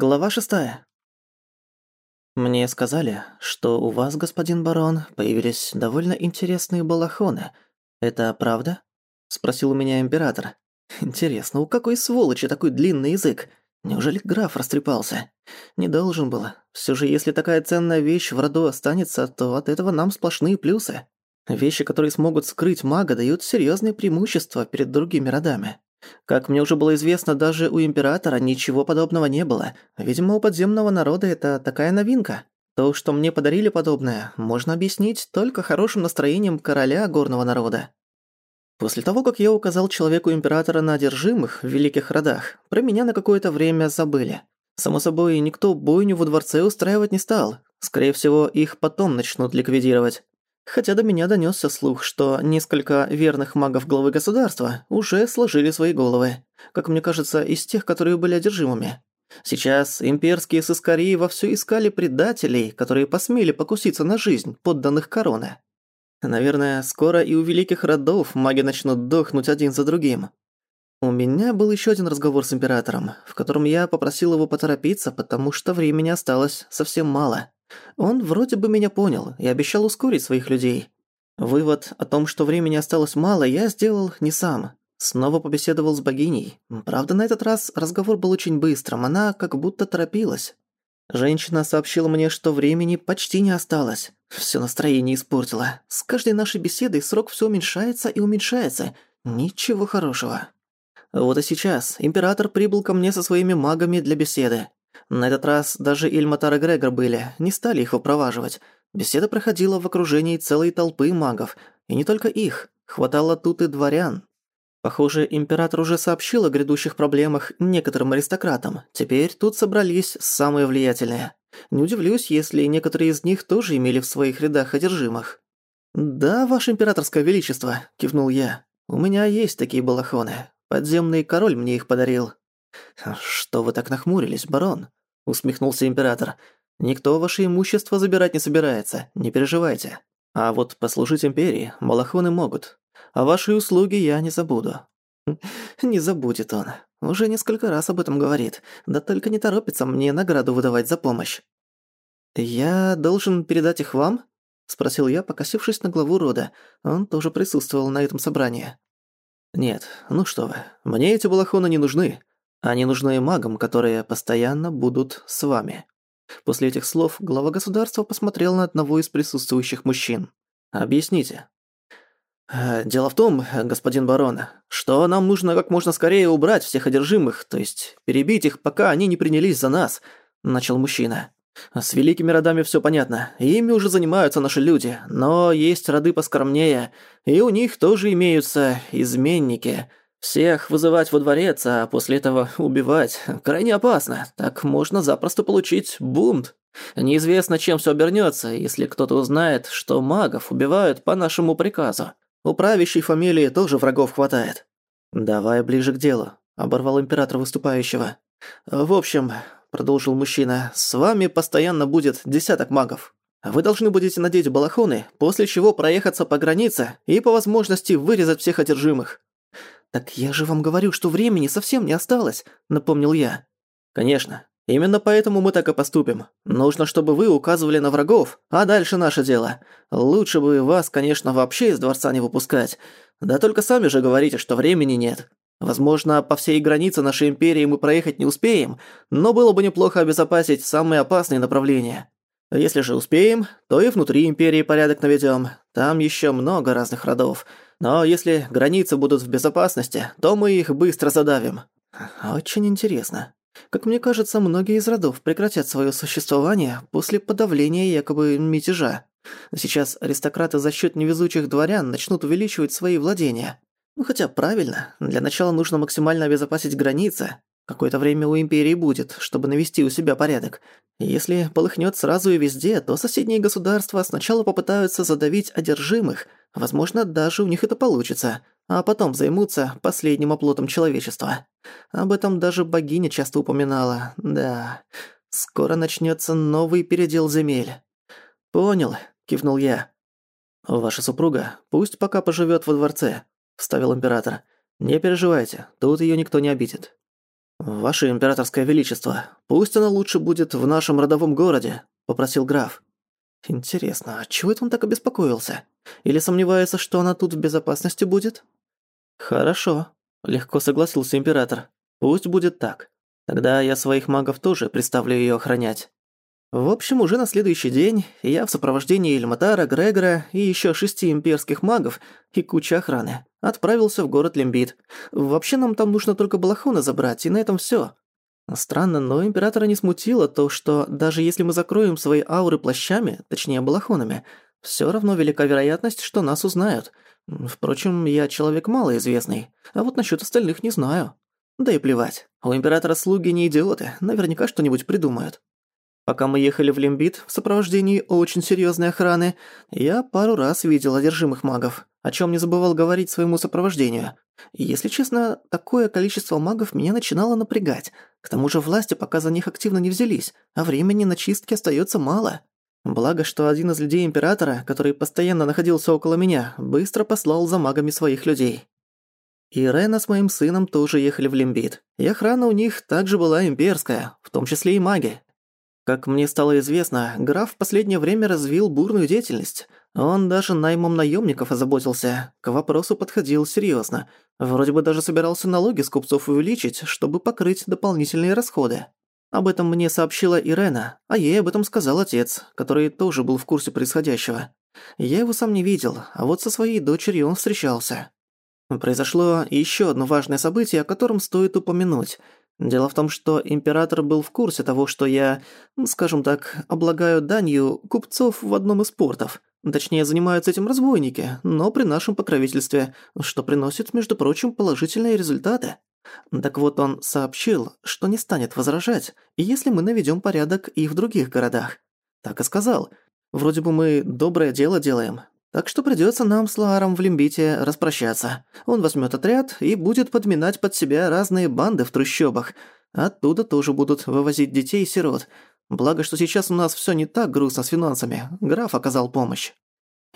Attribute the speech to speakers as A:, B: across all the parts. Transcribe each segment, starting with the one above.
A: Глава шестая. Мне сказали, что у вас, господин барон, появились довольно интересные балахоны. Это правда? спросил у меня император. Интересно, у какой сволочи такой длинный язык? Неужели граф растрепался? Не должен был. Все же, если такая ценная вещь в роду останется, то от этого нам сплошные плюсы. Вещи, которые смогут скрыть мага, дают серьезные преимущества перед другими родами. Как мне уже было известно, даже у императора ничего подобного не было. Видимо, у подземного народа это такая новинка. То, что мне подарили подобное, можно объяснить только хорошим настроением короля горного народа. После того, как я указал человеку императора на одержимых в великих родах, про меня на какое-то время забыли. Само собой, никто бойню во дворце устраивать не стал. Скорее всего, их потом начнут ликвидировать хотя до меня донёсся слух, что несколько верных магов главы государства уже сложили свои головы, как мне кажется, из тех, которые были одержимыми. Сейчас имперские сыскари вовсю искали предателей, которые посмели покуситься на жизнь подданных короны. Наверное, скоро и у великих родов маги начнут дохнуть один за другим. У меня был ещё один разговор с императором, в котором я попросил его поторопиться, потому что времени осталось совсем мало. Он вроде бы меня понял и обещал ускорить своих людей. Вывод о том, что времени осталось мало, я сделал не сам. Снова побеседовал с богиней. Правда, на этот раз разговор был очень быстрым, она как будто торопилась. Женщина сообщила мне, что времени почти не осталось. Всё настроение испортило. С каждой нашей беседой срок всё уменьшается и уменьшается. Ничего хорошего. Вот и сейчас император прибыл ко мне со своими магами для беседы. На этот раз даже Ильматар и Грегор были, не стали их выпроваживать. Беседа проходила в окружении целой толпы магов, и не только их, хватало тут и дворян. Похоже, император уже сообщил о грядущих проблемах некоторым аристократам, теперь тут собрались самые влиятельные. Не удивлюсь, если некоторые из них тоже имели в своих рядах одержимых. «Да, ваше императорское величество», – кивнул я. «У меня есть такие балахоны. Подземный король мне их подарил. «Что вы так нахмурились, барон?» — усмехнулся император. «Никто ваше имущество забирать не собирается, не переживайте. А вот послужить империи малахоны могут. А ваши услуги я не забуду». «Хм, «Не забудет он. Уже несколько раз об этом говорит. Да только не торопится мне награду выдавать за помощь». «Я должен передать их вам?» — спросил я, покосившись на главу рода. Он тоже присутствовал на этом собрании. «Нет, ну что вы, мне эти балахоны не нужны. Они нужны магам, которые постоянно будут с вами». После этих слов глава государства посмотрел на одного из присутствующих мужчин. «Объясните». «Э, «Дело в том, э, господин барон, что нам нужно как можно скорее убрать всех одержимых, то есть перебить их, пока они не принялись за нас», – начал мужчина. «С великими родами все понятно, ими уже занимаются наши люди, но есть роды поскромнее, и у них тоже имеются изменники». Всех вызывать во дворец, а после этого убивать, крайне опасно. Так можно запросто получить бунт. Неизвестно, чем все обернется, если кто-то узнает, что магов убивают по нашему приказу. У правящей фамилии тоже врагов хватает. Давай ближе к делу, оборвал император выступающего. В общем, продолжил мужчина, с вами постоянно будет десяток магов. Вы должны будете надеть балахоны, после чего проехаться по границе и по возможности вырезать всех одержимых. «Так я же вам говорю, что времени совсем не осталось», – напомнил я. «Конечно. Именно поэтому мы так и поступим. Нужно, чтобы вы указывали на врагов, а дальше наше дело. Лучше бы вас, конечно, вообще из дворца не выпускать. Да только сами же говорите, что времени нет. Возможно, по всей границе нашей империи мы проехать не успеем, но было бы неплохо обезопасить самые опасные направления». Если же успеем, то и внутри Империи порядок наведем. Там еще много разных родов. Но если границы будут в безопасности, то мы их быстро задавим». «Очень интересно. Как мне кажется, многие из родов прекратят свое существование после подавления якобы мятежа. Сейчас аристократы за счет невезучих дворян начнут увеличивать свои владения. Ну хотя правильно, для начала нужно максимально обезопасить границы, Какое-то время у Империи будет, чтобы навести у себя порядок. Если полыхнет сразу и везде, то соседние государства сначала попытаются задавить одержимых, возможно, даже у них это получится, а потом займутся последним оплотом человечества. Об этом даже богиня часто упоминала, да. Скоро начнется новый передел земель. «Понял», — кивнул я. «Ваша супруга пусть пока поживет во дворце», — вставил император. «Не переживайте, тут ее никто не обидит». «Ваше императорское величество, пусть она лучше будет в нашем родовом городе», — попросил граф. «Интересно, а чего это он так обеспокоился? Или сомневается, что она тут в безопасности будет?» «Хорошо», — легко согласился император. «Пусть будет так. Тогда я своих магов тоже представлю ее охранять». В общем, уже на следующий день я в сопровождении Эльматара, Грегора и еще шести имперских магов и куча охраны отправился в город Лимбит. Вообще нам там нужно только Балахона забрать, и на этом все. Странно, но императора не смутило то, что даже если мы закроем свои ауры плащами, точнее балахонами, все равно велика вероятность, что нас узнают. Впрочем, я человек малоизвестный, а вот насчет остальных не знаю. Да и плевать, у императора слуги не идиоты, наверняка что-нибудь придумают. Пока мы ехали в Лимбит в сопровождении очень серьёзной охраны, я пару раз видел одержимых магов, о чём не забывал говорить своему сопровождению. И, если честно, такое количество магов меня начинало напрягать. К тому же власти пока за них активно не взялись, а времени на чистки остаётся мало. Благо, что один из людей Императора, который постоянно находился около меня, быстро послал за магами своих людей. Ирена с моим сыном тоже ехали в Лимбит, и охрана у них также была имперская, в том числе и маги, как мне стало известно, граф в последнее время развил бурную деятельность. Он даже наймом наемников озаботился, к вопросу подходил серьезно. Вроде бы даже собирался налоги с купцов увеличить, чтобы покрыть дополнительные расходы. Об этом мне сообщила Ирена, а ей об этом сказал отец, который тоже был в курсе происходящего. Я его сам не видел, а вот со своей дочерью он встречался. Произошло еще одно важное событие, о котором стоит упомянуть – Дело в том, что император был в курсе того, что я, ну, скажем так, облагаю данью купцов в одном из портов. Точнее, занимаются этим разбойники, но при нашем покровительстве, что приносит, между прочим, положительные результаты. Так вот, он сообщил, что не станет возражать, если мы наведем порядок и в других городах. Так и сказал. Вроде бы мы доброе дело делаем, так что придется нам с Ларом в Лимбите распрощаться. Он возьмет отряд и будет подминать под себя разные банды в трущобах. Оттуда тоже будут вывозить детей и сирот. Благо, что сейчас у нас все не так грустно с финансами. Граф оказал помощь.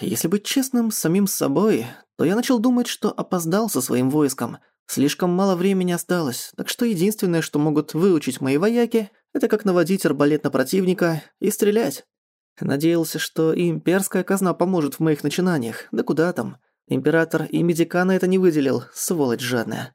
A: Если быть честным с самим собой, то я начал думать, что опоздал со своим войском. Слишком мало времени осталось, так что единственное, что могут выучить мои вояки, это как наводить арбалет на противника и стрелять. Надеялся, что и имперская казна поможет в моих начинаниях. Да куда там? Император и медикана это не выделил, сволочь жадная.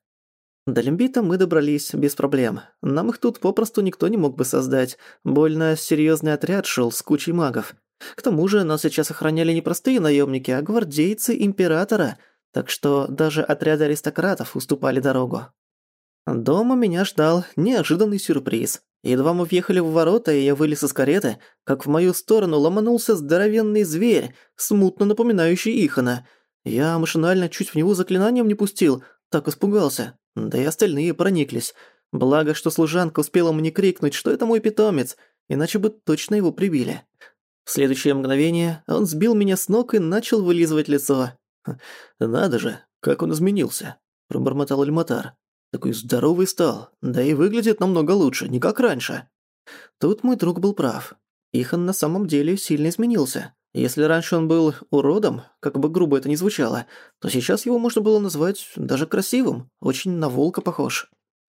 A: До лимбита мы добрались без проблем. Нам их тут попросту никто не мог бы создать. Больно серьезный отряд шел с кучей магов. К тому же нас сейчас охраняли не простые наемники, а гвардейцы императора, так что даже отряды аристократов уступали дорогу. Дома меня ждал неожиданный сюрприз. Едва мы въехали в ворота, и я вылез из кареты, как в мою сторону ломанулся здоровенный зверь, смутно напоминающий Ихана. Я машинально чуть в него заклинанием не пустил, так испугался. Да и остальные прониклись. Благо, что служанка успела мне крикнуть, что это мой питомец, иначе бы точно его прибили. В следующее мгновение он сбил меня с ног и начал вылизывать лицо. «Хм, «Надо же, как он изменился», – пробормотал Эльматар. Такой здоровый стал, да и выглядит намного лучше, не как раньше. Тут мой друг был прав. Ихан на самом деле сильно изменился. Если раньше он был уродом, как бы грубо это ни звучало, то сейчас его можно было назвать даже красивым, очень на волка похож.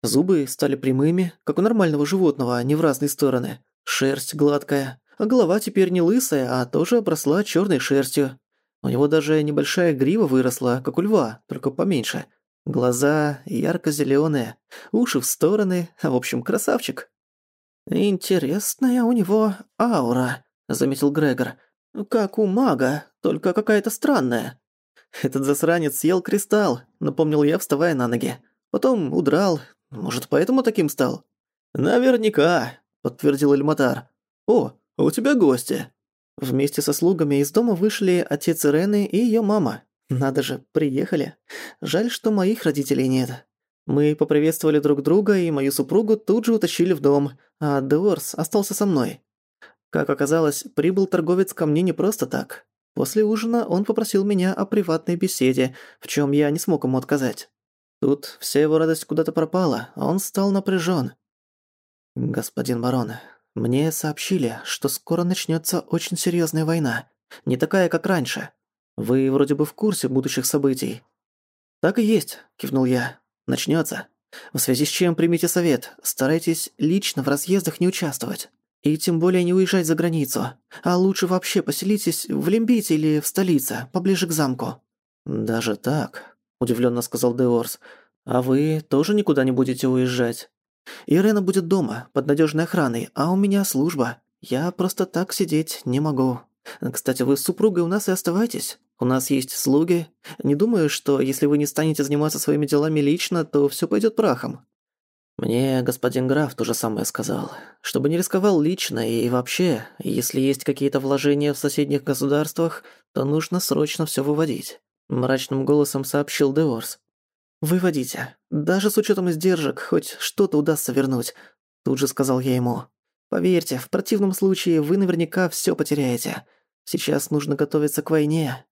A: Зубы стали прямыми, как у нормального животного, а не в разные стороны. Шерсть гладкая, а голова теперь не лысая, а тоже обросла черной шерстью. У него даже небольшая грива выросла, как у льва, только поменьше – Глаза ярко-зелёные, уши в стороны, в общем, красавчик. «Интересная у него аура», — заметил Грегор. «Как у мага, только какая-то странная». «Этот засранец съел кристалл», — напомнил я, вставая на ноги. «Потом удрал. Может, поэтому таким стал?» «Наверняка», — подтвердил Эльматар. «О, у тебя гости». Вместе со слугами из дома вышли отец Ирены и её мама, надо же, приехали. Жаль, что моих родителей нет. Мы поприветствовали друг друга, и мою супругу тут же утащили в дом, а Деорс остался со мной. Как оказалось, прибыл торговец ко мне не просто так. После ужина он попросил меня о приватной беседе, в чем я не смог ему отказать. Тут вся его радость куда-то пропала, а он стал напряжен. «Господин барон, мне сообщили, что скоро начнется очень серьезная война. Не такая, как раньше, вы вроде бы в курсе будущих событий. Так и есть, кивнул я. Начнется. В связи с чем примите совет, старайтесь лично в разъездах не участвовать. И тем более не уезжать за границу. А лучше вообще поселитесь в Лимбите или в столице, поближе к замку». «Даже так?» – удивлённо сказал Деорс. «А вы тоже никуда не будете уезжать?» «Ирена будет дома, под надёжной охраной, а у меня служба. Я просто так сидеть не могу. Кстати, вы с супругой у нас и оставайтесь. У нас есть слуги. Не думаю, что если вы не станете заниматься своими делами лично, то все пойдет прахом». «Мне господин граф то же самое сказал. Чтобы не рисковал лично и вообще, если есть какие-то вложения в соседних государствах, то нужно срочно все выводить», – мрачным голосом сообщил Деорс. «Выводите. Даже с учетом издержек хоть что-то удастся вернуть», – тут же сказал я ему. «Поверьте, в противном случае вы наверняка все потеряете. Сейчас нужно готовиться к войне,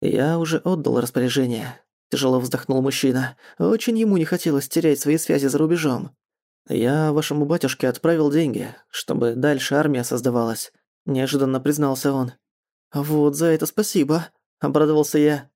A: «Я уже отдал распоряжение», — тяжело вздохнул мужчина. «Очень ему не хотелось терять свои связи за рубежом. Я вашему батюшке отправил деньги, чтобы дальше армия создавалась», — неожиданно признался он. «Вот за это спасибо», — обрадовался я.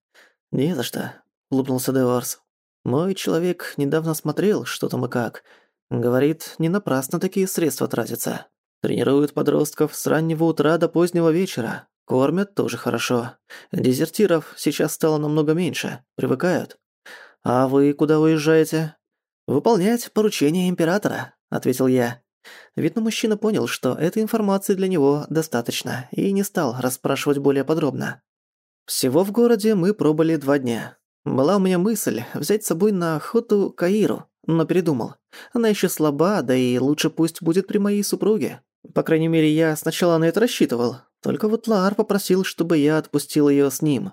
A: «Не за что», — улыбнулся Деорс. «Мой человек недавно смотрел, что там и как. Говорит, не напрасно такие средства тратятся. Тренируют подростков с раннего утра до позднего вечера, Кормят тоже хорошо. Дезертиров сейчас стало намного меньше, привыкают. А вы куда уезжаете? Выполнять поручение императора, ответил я. Видно, мужчина понял, что этой информации для него достаточно, и не стал расспрашивать более подробно. Всего в городе мы пробыли два дня. Была у меня мысль взять с собой на охоту Каиру, но передумал. Она еще слаба, да и лучше пусть будет при моей супруге. По крайней мере, я сначала на это рассчитывал, только вот Лар попросил, чтобы я отпустил ее с ним.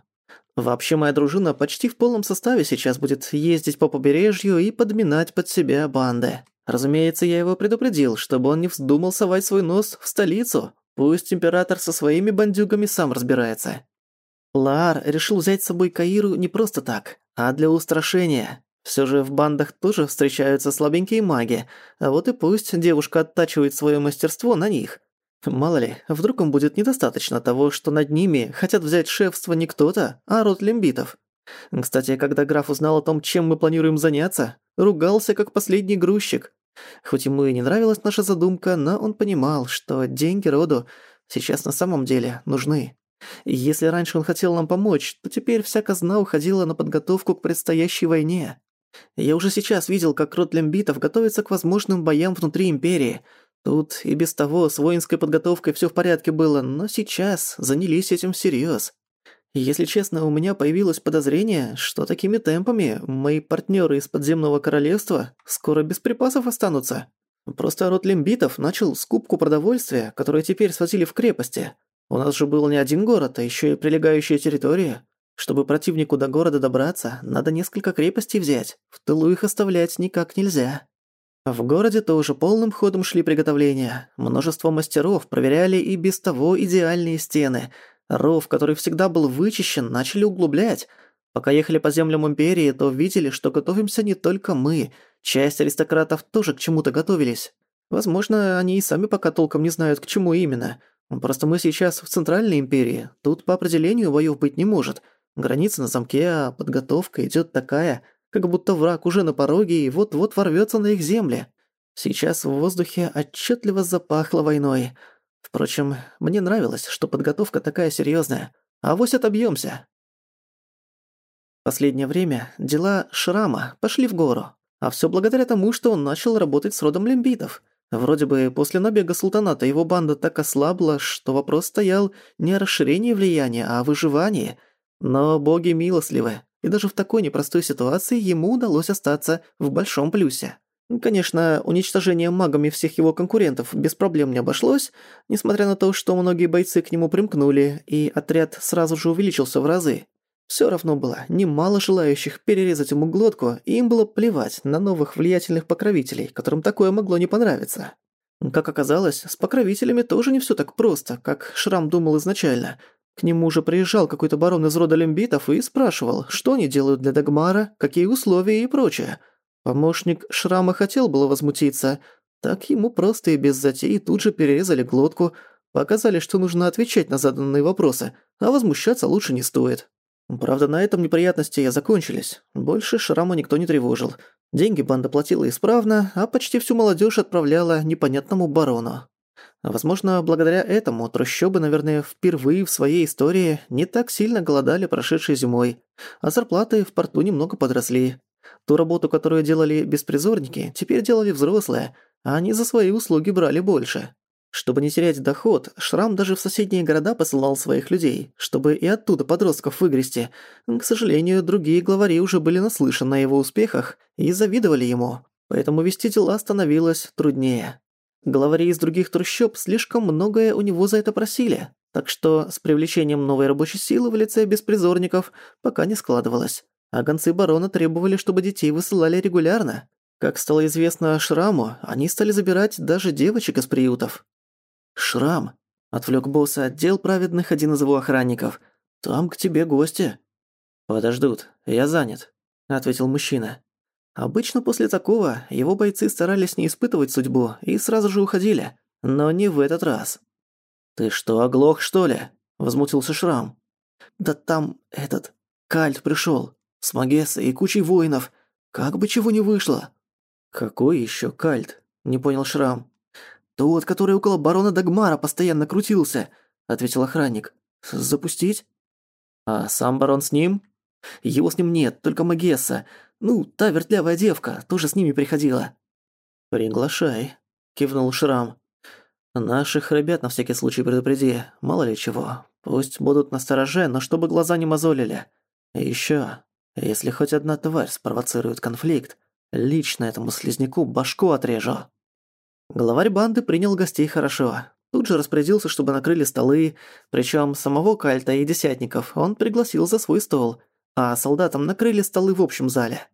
A: Вообще моя дружина почти в полном составе сейчас будет ездить по побережью и подминать под себя банды. Разумеется, я его предупредил, чтобы он не вздумал совать свой нос в столицу. Пусть император со своими бандюгами сам разбирается. Лар решил взять с собой Каиру не просто так, а для устрашения. Все же в бандах тоже встречаются слабенькие маги, а вот и пусть девушка оттачивает свое мастерство на них. Мало ли, вдруг им будет недостаточно того, что над ними хотят взять шефство не кто-то, а род лимбитов. Кстати, когда граф узнал о том, чем мы планируем заняться, ругался как последний грузчик. Хоть ему и не нравилась наша задумка, но он понимал, что деньги роду сейчас на самом деле нужны. И если раньше он хотел нам помочь, то теперь вся казна уходила на подготовку к предстоящей войне. Я уже сейчас видел, как род лимбитов готовится к возможным боям внутри Империи – Тут и без того с воинской подготовкой всё в порядке было, но сейчас занялись этим всерьёз. Если честно, у меня появилось подозрение, что такими темпами мои партнёры из подземного королевства скоро без припасов останутся. Просто род лимбитов начал скупку продовольствия, которое теперь свозили в крепости. У нас же был не один город, а ещё и прилегающая территория. Чтобы противнику до города добраться, надо несколько крепостей взять. В тылу их оставлять никак нельзя. В городе тоже полным ходом шли приготовления. Множество мастеров проверяли и без того идеальные стены. Ров, который всегда был вычищен, начали углублять. Пока ехали по землям Империи, то видели, что готовимся не только мы. Часть аристократов тоже к чему-то готовились. Возможно, они и сами пока толком не знают, к чему именно. Просто мы сейчас в Центральной Империи. Тут по определению боёв быть не может. Граница на замке, а подготовка идёт такая – как будто враг уже на пороге и вот-вот ворвётся на их земли. Сейчас в воздухе отчётливо запахло войной. Впрочем, мне нравилось, что подготовка такая серьёзная. А вось отобьёмся. Последнее время дела Шрама пошли в гору, а всё благодаря тому, что он начал работать с родом лимбитов. Вроде бы после набега султаната его банда так ослабла, что вопрос стоял не о расширении влияния, а о выживании. Но боги милостливы, и даже в такой непростой ситуации ему удалось остаться в большом плюсе. Конечно, уничтожение магами всех его конкурентов без проблем не обошлось, несмотря на то, что многие бойцы к нему примкнули, и отряд сразу же увеличился в разы. Всё равно было немало желающих перерезать ему глотку, и им было плевать на новых влиятельных покровителей, которым такое могло не понравиться. Как оказалось, с покровителями тоже не всё так просто, как Шрам думал изначально, к нему уже приезжал какой-то барон из рода лимбитов и спрашивал, что они делают для Дагмара, какие условия и прочее. Помощник Шрама хотел было возмутиться, так ему просто и без затеи тут же перерезали глотку, показали, что нужно отвечать на заданные вопросы, а возмущаться лучше не стоит. Правда, на этом неприятности я закончились. Больше Шрама никто не тревожил. Деньги банда платила исправно, а почти всю молодежь отправляла непонятному барону. Возможно, благодаря этому трущобы, наверное, впервые в своей истории не так сильно голодали прошедшей зимой, а зарплаты в порту немного подросли. Ту работу, которую делали беспризорники, теперь делали взрослые, а они за свои услуги брали больше. Чтобы не терять доход, Шрам даже в соседние города посылал своих людей, чтобы и оттуда подростков выгрести. К сожалению, другие главари уже были наслышаны о его успехах и завидовали ему, поэтому вести дела становилось труднее. Главари из других трущоб слишком многое у него за это просили, так что с привлечением новой рабочей силы в лице беспризорников пока не складывалось. А гонцы барона требовали, чтобы детей высылали регулярно. Как стало известно Шраму, они стали забирать даже девочек из приютов. «Шрам!» – отвлёк босса отдел праведных один из его охранников. «Там к тебе гости». «Подождут, я занят», – ответил мужчина. Обычно после такого его бойцы старались не испытывать судьбу и сразу же уходили, но не в этот раз. «Ты что, оглох, что ли?» – возмутился Шрам. «Да там этот... Кальт пришёл. С Магесой и кучей воинов. Как бы чего не вышло!» «Какой ещё Кальт?» – не понял Шрам. «Тот, который около барона Дагмара постоянно крутился», – ответил охранник. «Запустить?» «А сам барон с ним?» «Его с ним нет, только Магесса. Ну, та вертлявая девка тоже с ними приходила». «Приглашай», — кивнул Шрам. «Наших ребят на всякий случай предупреди, мало ли чего. Пусть будут настороже, но чтобы глаза не мозолили. И ещё, если хоть одна тварь спровоцирует конфликт, лично этому слизняку башку отрежу». Главарь банды принял гостей хорошо. Тут же распорядился, чтобы накрыли столы, причём самого Кальта и Десятников он пригласил за свой стол — а солдатам накрыли столы в общем зале.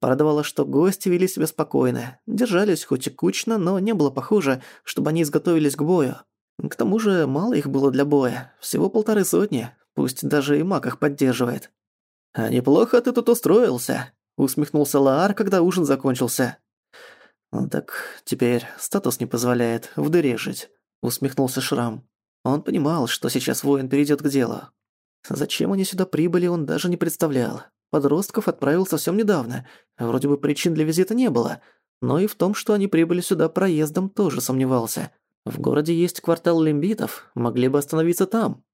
A: Порадовало, что гости вели себя спокойно, держались хоть и кучно, но не было похоже, чтобы они изготовились к бою. К тому же мало их было для боя, всего полторы сотни, пусть даже и маг их поддерживает. «А неплохо ты тут устроился», — усмехнулся Лаар, когда ужин закончился. «Ну «Так теперь статус не позволяет в дыре жить», — усмехнулся Шрам. Он понимал, что сейчас воин перейдет к делу. Зачем они сюда прибыли, он даже не представлял. Подростков отправил совсем недавно. Вроде бы причин для визита не было. Но и в том, что они прибыли сюда проездом, тоже сомневался. В городе есть квартал лимбитов, могли бы остановиться там.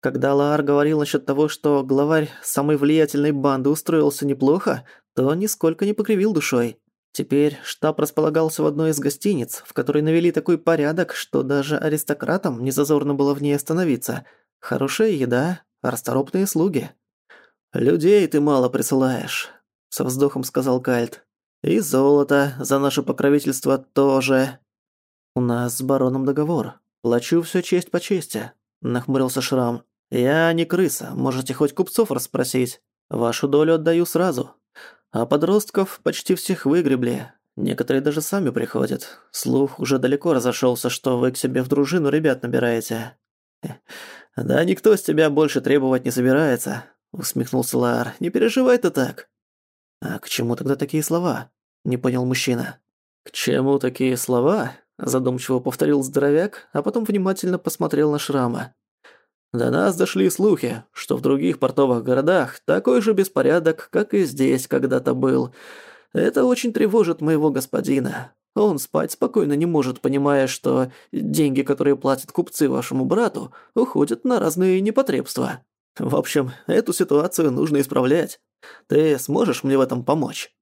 A: Когда Лаар говорил насчет того, что главарь самой влиятельной банды устроился неплохо, то нисколько не покривил душой. Теперь штаб располагался в одной из гостиниц, в которой навели такой порядок, что даже аристократам незазорно было в ней остановиться. Хорошая еда, расторопные слуги. «Людей ты мало присылаешь», — со вздохом сказал Кальт. «И золото за наше покровительство тоже». «У нас с бароном договор. Плачу всю честь по чести», — нахмурился Шрам. «Я не крыса, можете хоть купцов расспросить. Вашу долю отдаю сразу. А подростков почти всех выгребли. Некоторые даже сами приходят. Слух уже далеко разошелся, что вы к себе в дружину ребят набираете. «Да никто с тебя больше требовать не собирается», — усмехнулся Лаар. «Не переживай ты так». «А к чему тогда такие слова?» — не понял мужчина. «К чему такие слова?» — задумчиво повторил здоровяк, а потом внимательно посмотрел на Шрама. «До нас дошли слухи, что в других портовых городах такой же беспорядок, как и здесь когда-то был. Это очень тревожит моего господина. Он спать спокойно не может, понимая, что деньги, которые платят купцы вашему брату, уходят на разные непотребства. В общем, эту ситуацию нужно исправлять. Ты сможешь мне в этом помочь?»